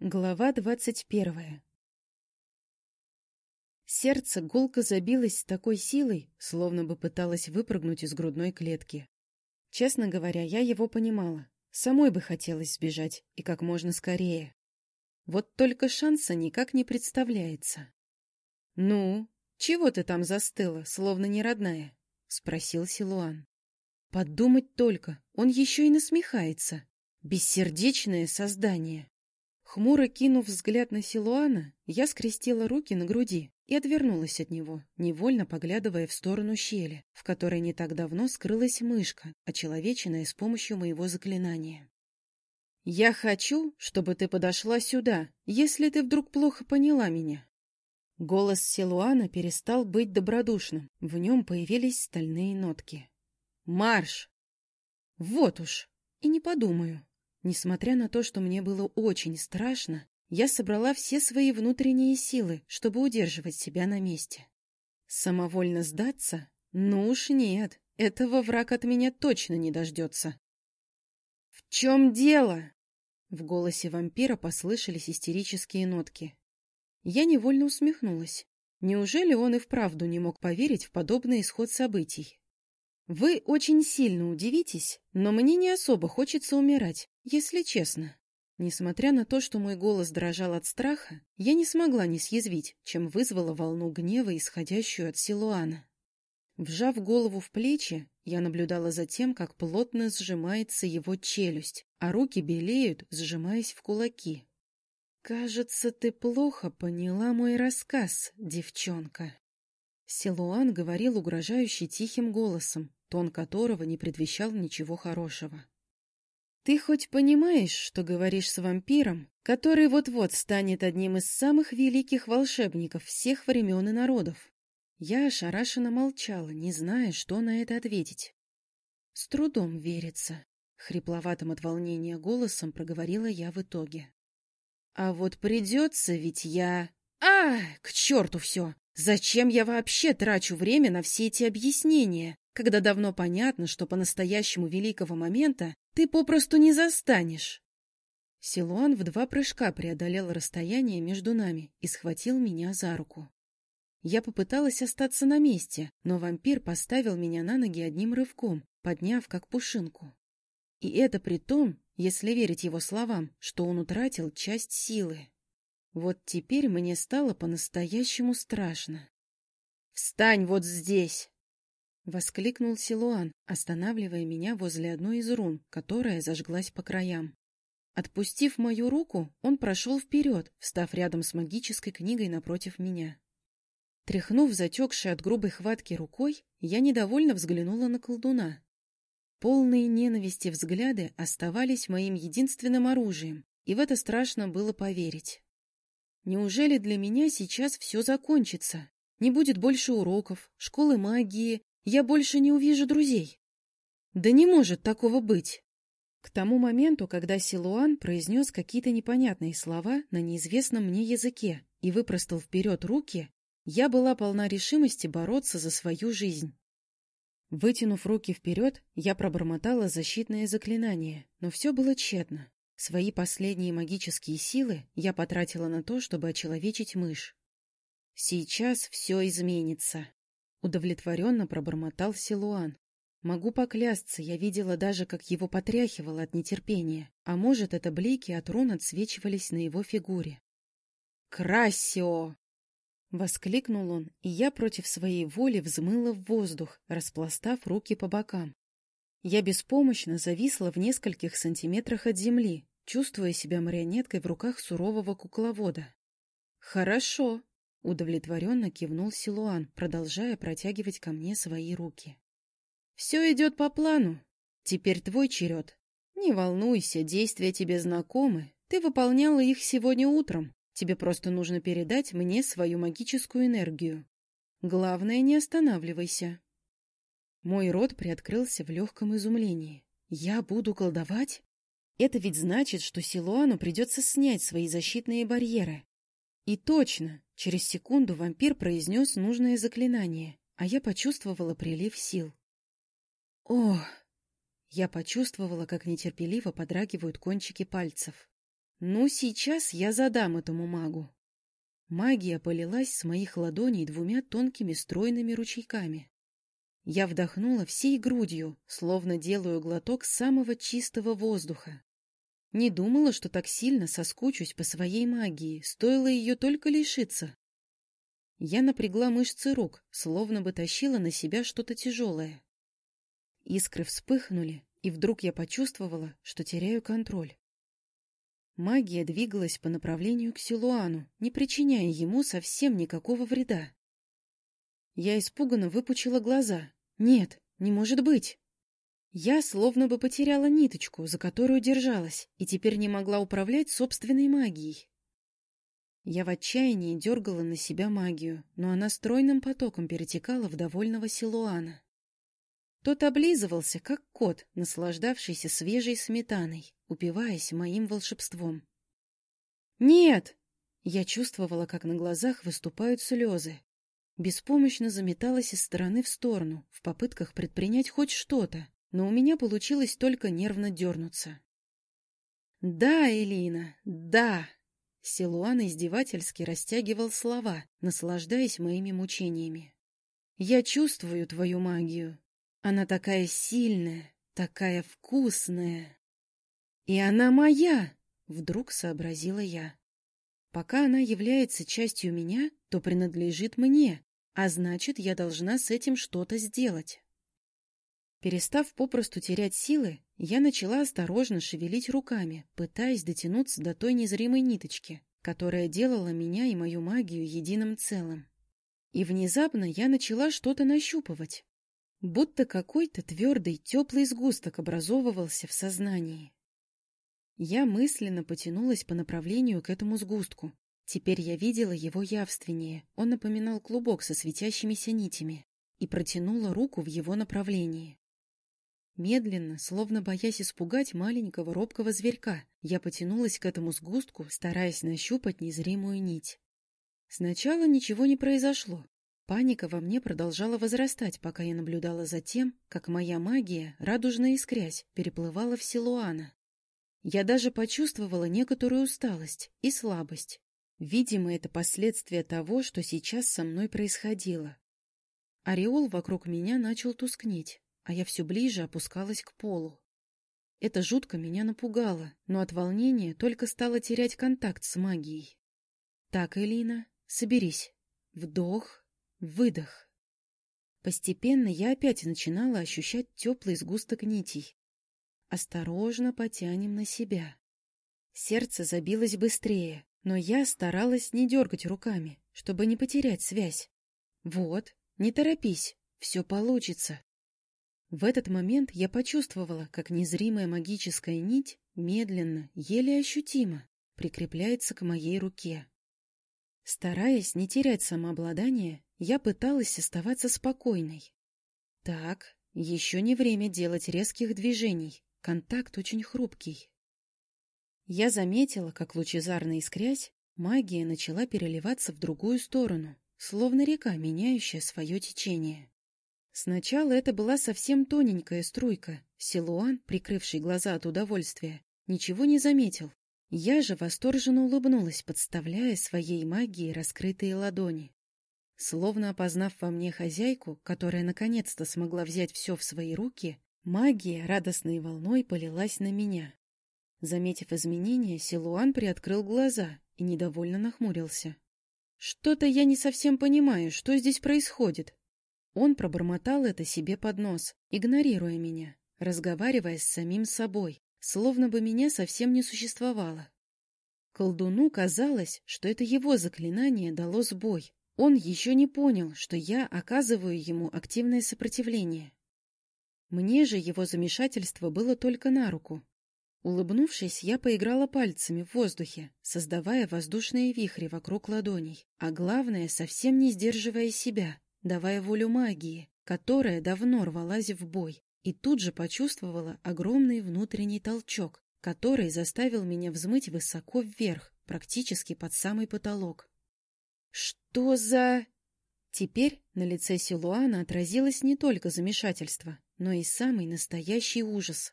Глава двадцать первая Сердце гулко забилось с такой силой, словно бы пыталось выпрыгнуть из грудной клетки. Честно говоря, я его понимала. Самой бы хотелось сбежать, и как можно скорее. Вот только шанса никак не представляется. — Ну, чего ты там застыла, словно не родная? — спросил Силуан. Подумать только, он еще и насмехается. Бессердечное создание. Хмуро кинув взгляд на Силуана, я скрестила руки на груди и отвернулась от него, невольно поглядывая в сторону щели, в которой не так давно скрылась мышка, очеловеченная с помощью моего заклинания. «Я хочу, чтобы ты подошла сюда, если ты вдруг плохо поняла меня». Голос Силуана перестал быть добродушным, в нем появились стальные нотки. «Марш!» «Вот уж, и не подумаю». Несмотря на то, что мне было очень страшно, я собрала все свои внутренние силы, чтобы удерживать себя на месте. Самовольно сдаться? Ну уж нет, этого враг от меня точно не дождется. — В чем дело? В голосе вампира послышались истерические нотки. Я невольно усмехнулась. Неужели он и вправду не мог поверить в подобный исход событий? Вы очень сильно удивитесь, но мне не особо хочется умирать, если честно. Несмотря на то, что мой голос дрожал от страха, я не смогла не съязвить, чем вызвала волну гнева, исходящую от Силуана. Вжав голову в плечи, я наблюдала за тем, как плотно сжимается его челюсть, а руки белеют, сжимаясь в кулаки. «Кажется, ты плохо поняла мой рассказ, девчонка». Силуан говорил угрожающе тихим голосом, тон которого не предвещал ничего хорошего. «Ты хоть понимаешь, что говоришь с вампиром, который вот-вот станет одним из самых великих волшебников всех времен и народов?» Я ошарашенно молчала, не зная, что на это ответить. «С трудом верится», — хрипловатым от волнения голосом проговорила я в итоге. «А вот придется ведь я...» «А, к черту все! Зачем я вообще трачу время на все эти объяснения? Когда давно понятно, что по-настоящему великого момента ты попросту не застанешь. Силуан в два прыжка преодолел расстояние между нами и схватил меня за руку. Я попыталась остаться на месте, но вампир поставил меня на ноги одним рывком, подняв как пушинку. И это при том, если верить его словам, что он утратил часть силы. Вот теперь мне стало по-настоящему страшно. «Встань вот здесь!» Воскликнул Силуан, останавливая меня возле одной из рун, которая зажглась по краям. Отпустив мою руку, он прошел вперед, встав рядом с магической книгой напротив меня. Тряхнув затекшей от грубой хватки рукой, я недовольно взглянула на колдуна. Полные ненависти взгляды оставались моим единственным оружием, и в это страшно было поверить. Неужели для меня сейчас все закончится? Не будет больше уроков, школы магии, я больше не увижу друзей. Да не может такого быть. К тому моменту, когда Силуан произнес какие-то непонятные слова на неизвестном мне языке и выпростал вперед руки, я была полна решимости бороться за свою жизнь. Вытянув руки вперед, я пробормотала защитное заклинание, но все было тщетно. Свои последние магические силы я потратила на то, чтобы очеловечить мышь. Сейчас все изменится. Удовлетворенно пробормотал Силуан. Могу поклясться, я видела даже, как его потряхивало от нетерпения, а может, это блики от рун отсвечивались на его фигуре. «Красио!» — воскликнул он, и я против своей воли взмыла в воздух, распластав руки по бокам. Я беспомощно зависла в нескольких сантиметрах от земли, чувствуя себя марионеткой в руках сурового кукловода. «Хорошо», Удовлетворенно кивнул Силуан, продолжая протягивать ко мне свои руки. «Все идет по плану. Теперь твой черед. Не волнуйся, действия тебе знакомы. Ты выполняла их сегодня утром. Тебе просто нужно передать мне свою магическую энергию. Главное, не останавливайся». Мой рот приоткрылся в легком изумлении. «Я буду колдовать?» Это ведь значит, что Силуану придется снять свои защитные барьеры. И точно, через секунду вампир произнес нужное заклинание, а я почувствовала прилив сил. Ох! Я почувствовала, как нетерпеливо подрагивают кончики пальцев. Ну, сейчас я задам этому магу. Магия полилась с моих ладоней двумя тонкими стройными ручейками. Я вдохнула всей грудью, словно делаю глоток самого чистого воздуха. Не думала, что так сильно соскучусь по своей магии, стоило ее только лишиться. Я напрягла мышцы рук, словно бы тащила на себя что-то тяжелое. Искры вспыхнули, и вдруг я почувствовала, что теряю контроль. Магия двигалась по направлению к Силуану, не причиняя ему совсем никакого вреда. Я испуганно выпучила глаза, нет, не может быть. Я словно бы потеряла ниточку, за которую держалась, и теперь не могла управлять собственной магией. Я в отчаянии дергала на себя магию, но она стройным потоком перетекала в довольного Силуана. Тот облизывался, как кот, наслаждавшийся свежей сметаной, упиваясь моим волшебством. «Нет!» Я чувствовала, как на глазах выступают слезы. Беспомощно заметалась из стороны в сторону, в попытках предпринять хоть что-то, но у меня получилось только нервно дернуться. «Да, Элина, да!» Силуан издевательски растягивал слова, наслаждаясь моими мучениями. «Я чувствую твою магию. Она такая сильная, такая вкусная. И она моя!» — вдруг сообразила я. «Пока она является частью меня, то принадлежит мне, а значит, я должна с этим что-то сделать. Перестав попросту терять силы, я начала осторожно шевелить руками, пытаясь дотянуться до той незримой ниточки, которая делала меня и мою магию единым целым. И внезапно я начала что-то нащупывать, будто какой-то твердый, теплый сгусток образовывался в сознании. Я мысленно потянулась по направлению к этому сгустку, Теперь я видела его явственнее. Он напоминал клубок со светящимися нитями и протянула руку в его направлении. Медленно, словно боясь испугать маленького робкого зверька, я потянулась к этому сгустку, стараясь нащупать незримую нить. Сначала ничего не произошло. Паника во мне продолжала возрастать, пока я наблюдала за тем, как моя магия, радужная искрясь, переплывала в Силуана. Я даже почувствовала некоторую усталость и слабость, Видимо, это последствия того, что сейчас со мной происходило. Ореол вокруг меня начал тускнеть, а я все ближе опускалась к полу. Это жутко меня напугало, но от волнения только стала терять контакт с магией. Так, Элина, соберись. Вдох, выдох. Постепенно я опять начинала ощущать теплый сгусток нитей. Осторожно потянем на себя. Сердце забилось быстрее, но я старалась не дергать руками, чтобы не потерять связь. Вот, не торопись, все получится. В этот момент я почувствовала, как незримая магическая нить медленно, еле ощутимо, прикрепляется к моей руке. Стараясь не терять самообладание, я пыталась оставаться спокойной. Так, еще не время делать резких движений, контакт очень хрупкий. Я заметила, как лучезарно искрясь, магия начала переливаться в другую сторону, словно река, меняющая свое течение. Сначала это была совсем тоненькая струйка. Силуан, прикрывший глаза от удовольствия, ничего не заметил. Я же восторженно улыбнулась, подставляя своей магии раскрытые ладони. Словно опознав во мне хозяйку, которая наконец-то смогла взять все в свои руки, магия радостной волной полилась на меня. Заметив изменения, Силуан приоткрыл глаза и недовольно нахмурился. «Что-то я не совсем понимаю, что здесь происходит». Он пробормотал это себе под нос, игнорируя меня, разговаривая с самим собой, словно бы меня совсем не существовало. Колдуну казалось, что это его заклинание дало сбой. Он еще не понял, что я оказываю ему активное сопротивление. Мне же его замешательство было только на руку. Улыбнувшись, я поиграла пальцами в воздухе, создавая воздушные вихри вокруг ладоней, а главное, совсем не сдерживая себя, давая волю магии, которая давно рвалась в бой, и тут же почувствовала огромный внутренний толчок, который заставил меня взмыть высоко вверх, практически под самый потолок. «Что за...» Теперь на лице Силуана отразилось не только замешательство, но и самый настоящий ужас.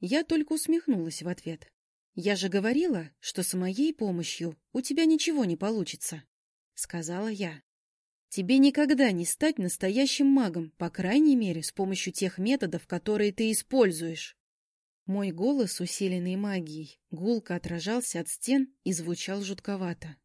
Я только усмехнулась в ответ. я же говорила, что с моей помощью у тебя ничего не получится, — сказала я. Тебе никогда не стать настоящим магом, по крайней мере, с помощью тех методов, которые ты используешь. Мой голос, усиленный магией, гулко отражался от стен и звучал жутковато.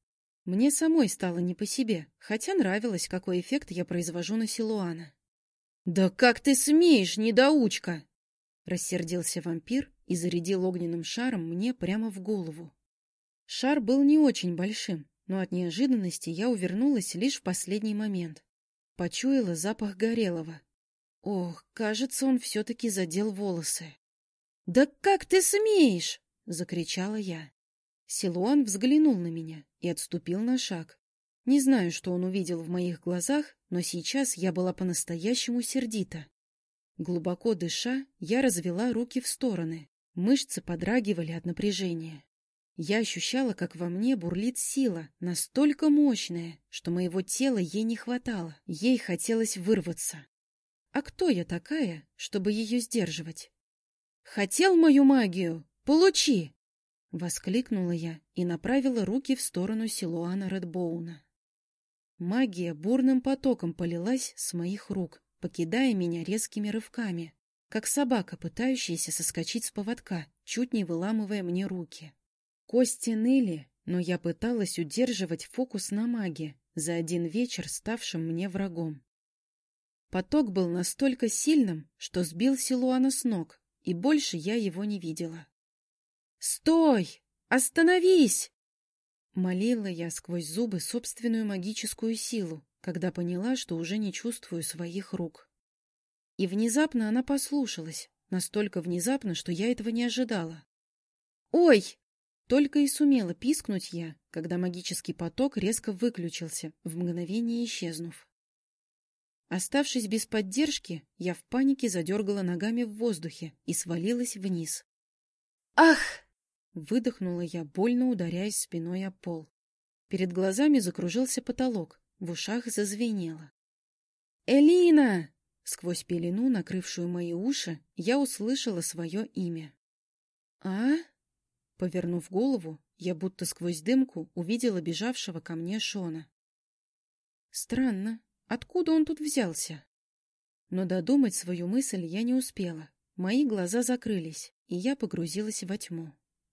Мне самой стало не по себе, хотя нравилось, какой эффект я произвожу на Силуана. — Да как ты смеешь, недоучка! — рассердился вампир и зарядил огненным шаром мне прямо в голову. Шар был не очень большим, но от неожиданности я увернулась лишь в последний момент. Почуяла запах горелого. Ох, кажется, он все-таки задел волосы. — Да как ты смеешь! — закричала я. Силуан взглянул на меня и отступил на шаг. Не знаю, что он увидел в моих глазах, но сейчас я была по-настоящему сердита. Глубоко дыша, я развела руки в стороны. Мышцы подрагивали от напряжения. Я ощущала, как во мне бурлит сила, настолько мощная, что моего тела ей не хватало, ей хотелось вырваться. А кто я такая, чтобы ее сдерживать? «Хотел мою магию? Получи!» — воскликнула я и направила руки в сторону Силуана Редбоуна. Магия бурным потоком полилась с моих рук, покидая меня резкими рывками, как собака, пытающаяся соскочить с поводка, чуть не выламывая мне руки. Кости ныли, но я пыталась удерживать фокус на маге, за один вечер ставшим мне врагом. Поток был настолько сильным, что сбил Силуана с ног, и больше я его не видела. «Стой! Остановись!» Молила я сквозь зубы собственную магическую силу, когда поняла, что уже не чувствую своих рук. И внезапно она послушалась, настолько внезапно, что я этого не ожидала. «Ой!» Только и сумела пискнуть я, когда магический поток резко выключился, в мгновение исчезнув. Оставшись без поддержки, я в панике задергала ногами в воздухе и свалилась вниз. «Ах!» Выдохнула я, больно ударяясь спиной о пол. Перед глазами закружился потолок, в ушах зазвенело. «Элина!» Сквозь пелену, накрывшую мои уши, я услышала свое имя. «А?» Повернув голову, я будто сквозь дымку увидела бежавшего ко мне Шона. Странно, откуда он тут взялся? Но додумать свою мысль я не успела. Мои глаза закрылись, и я погрузилась во тьму.